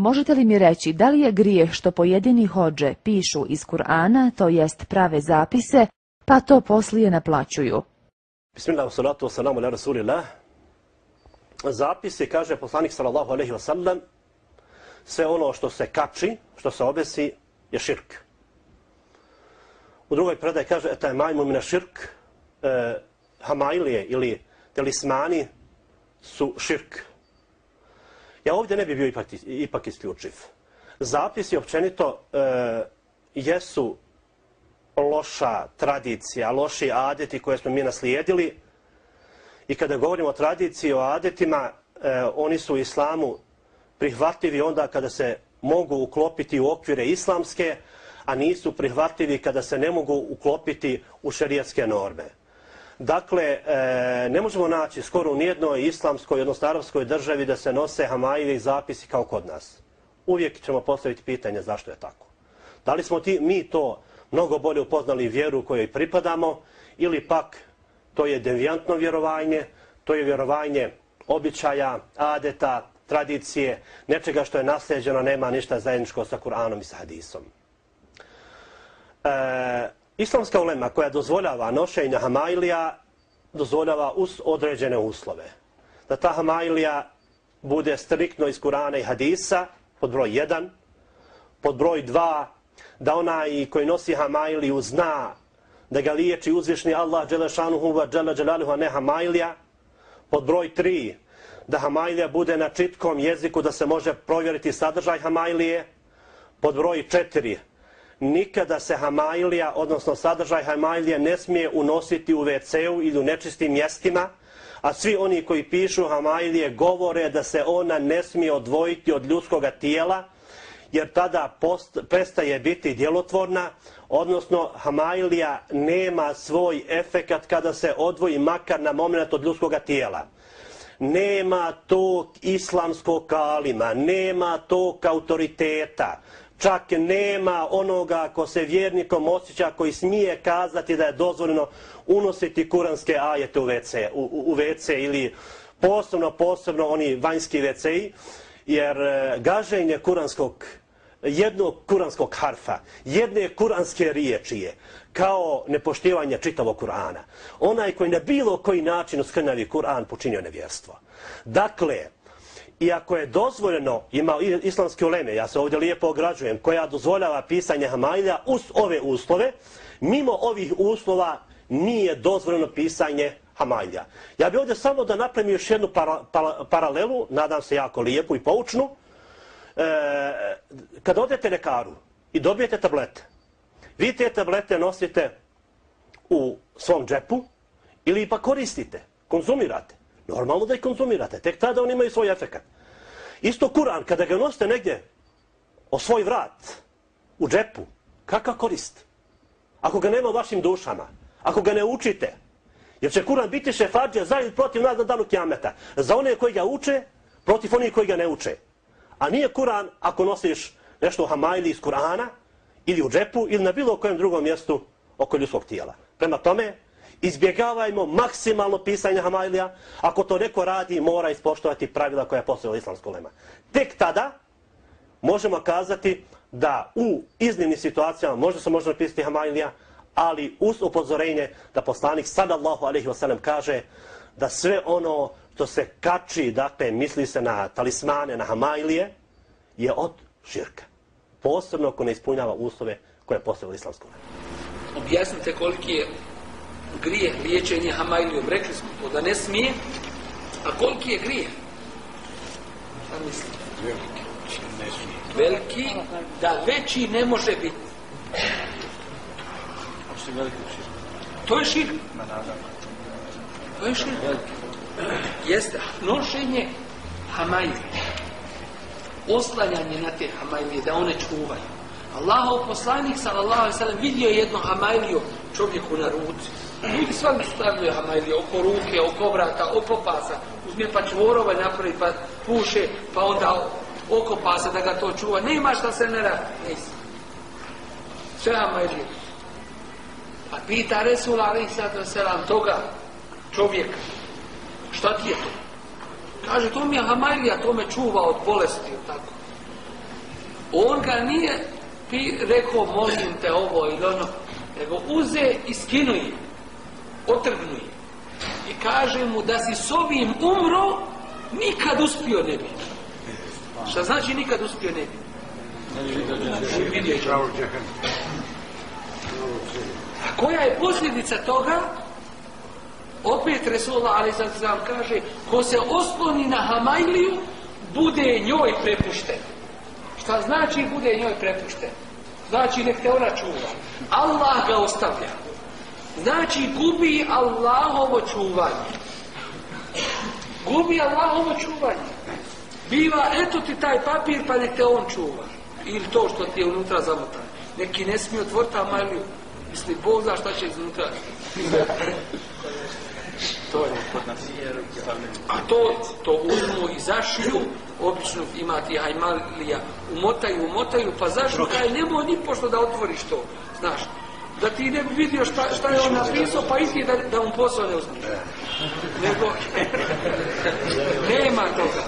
Možete li mi reći da li je grijeh što pojedini hođe pišu iz Kur'ana, to jest prave zapise, pa to poslije naplaćuju? Bismillah, salatu wassalamu ala rasulillah. Zapisi, kaže poslanik sallallahu alaihi wasallam, sve ono što se kači, što se obesi, je širk. U drugoj predaj kaže, eta je majmu mina širk, e, hamailije ili telismani su širk. Ja ovdje ne bi bio ipak, ipak isključiv. Zapisi općenito e, jesu loša tradicija, loši adeti koje smo mi naslijedili. I kada govorimo o tradiciji, o adetima, e, oni su u islamu prihvatljivi onda kada se mogu uklopiti u okvire islamske, a nisu prihvatljivi kada se ne mogu uklopiti u šerijatske norme. Dakle, e, ne možemo naći skoro u nijednoj islamskoj, odnosno arabskoj državi da se nose hamajevi zapisi kao kod nas. Uvijek ćemo postaviti pitanje zašto je tako. Da li smo ti, mi to mnogo bolje upoznali vjeru kojoj pripadamo ili pak to je devijantno vjerovanje, to je vjerovanje običaja, adeta, tradicije, nečega što je nasljeđeno, nema ništa zajedničko sa Kur'anom i sa hadisom. E, islamska ulema koja dozvoljava nošenje hamailija, dozvoljava us određene uslove. Da ta hamailija bude striktno iz Kur'ana i hadisa, pod broj 1, pod broj 2, da onaj koji nosi hamailiju zna da ga liječi uzvišni Allah Đelešanuhu wa Đele Đelaluhu, a ne hamailija. Pod broj 3, da hamailija bude na čitkom jeziku da se može provjeriti sadržaj hamailije. Pod broj 4, nikada se hamailija, odnosno sadržaj hamailije, ne smije unositi u WC-u ili u nečistim mjestima, a svi oni koji pišu hamailije govore da se ona ne smije odvojiti od ljudskog tijela, jer tada post, prestaje biti djelotvorna, odnosno hamailija nema svoj efekat kada se odvoji makar na moment od ljudskog tijela. Nema tog islamskog kalima, nema tog autoriteta, čak nema onoga ko se vjernikom osjeća, koji smije kazati da je dozvoljeno unositi kuranske ajete u WC, u, u WC ili posebno, posebno oni vanjski WC-i, jer e, gaženje kuranskog jednog kuranskog harfa, jedne kuranske riječi je kao nepoštivanje čitavog Kur'ana. Onaj koji na bilo koji način uskrnavi Kur'an počinio nevjerstvo. Dakle, iako je dozvoljeno, ima islamske uleme, ja se ovdje lijepo ograđujem, koja dozvoljava pisanje Hamailja uz ove uslove, mimo ovih uslova nije dozvoljeno pisanje Hamailja. Ja bih ovdje samo da napravim još jednu para, para, paralelu, nadam se jako lijepu i poučnu, e, kad odete lekaru i dobijete tablete, vi te tablete nosite u svom džepu ili pa koristite, konzumirate. Normalno da ih konzumirate, tek tada oni imaju svoj efekat. Isto Kur'an, kada ga nosite negdje o svoj vrat, u džepu, kakav korist? Ako ga nema u vašim dušama, ako ga ne učite, jer će Kur'an biti šefađa za ili protiv nas na danu kjameta, za one koji ga uče, protiv onih koji ga ne uče. A nije Kur'an ako nosiš nešto u hamajli iz Kur'ana, ili u džepu, ili na bilo kojem drugom mjestu oko ljudskog tijela. Prema tome, izbjegavajmo maksimalno pisanje Hamailija. Ako to neko radi, mora ispoštovati pravila koja postoje u islamskom lema. Tek tada možemo kazati da u iznimnim situacijama možda se može napisati Hamailija, ali uz upozorenje da poslanik sallallahu alaihi wasallam kaže da sve ono što se kači, dakle, misli se na talismane, na hamajlije, je od širka. Posebno ako ne ispunjava uslove koje je postavila islamsko lema. Objasnite koliki je grije liječenje hamajlijom. Rekli smo to da ne smije. A koliki je grije? Šta mislim? Veliki. Veliki, da veći ne može biti. To je šir. To je šir. Jeste nošenje hamajlije. Oslanjanje na te hamajlije, da one čuvaju. Allahov poslanik sallallahu alejhi ve sellem vidio jedno hamajliju čovjeku na ruci. Ljudi svaki stavljaju hamajlije oko ruke, oko vrata, oko pasa. Uzme pa čvorove napravi, pa puše, pa onda oko pasa da ga to čuva. Nema šta se ne radi. Nisi. Sve hamajlije. A pita Resul alejhi selam toga čovjeka. Šta ti je to? Kaže, to mi je hamajlija, to me čuva od bolesti, tako. On ga nije pi, rekao, molim te ovo ili ono, nego uze i skinuje, otrgnuje. I kaže mu da si s ovim umro, nikad uspio ne bi. Šta znači nikad uspio ne bi? A koja je posljedica toga? Opet Resulullah ali sad sam kaže ko se osloni na Hamajliju bude njoj prepušten. Šta znači bude njoj prepušten? Znači nek te ona čuva. Allah ga ostavlja. Znači gubi Allahovo čuvanje. Gubi Allahovo čuvanje. Biva, eto ti taj papir pa nek te on čuva. Ili to što ti je unutra zamotano. Neki ne smije otvoriti Hamajliju. Misli, Bog zna šta će iznutra. to je kod nas. A to, to uzmu i zašiju, obično ima ti hajmalija, umotaju, umotaju, pa zašiju, kaj nemoj ni pošto da otvoriš to, znaš. Da ti ne bi vidio šta, šta je on napisao, pa iti da, da mu posao ne uzme. Nego, nema toga.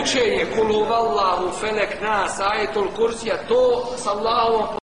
Učenje, kulu vallahu, felek nas, ajetul kursija, to sa Allahom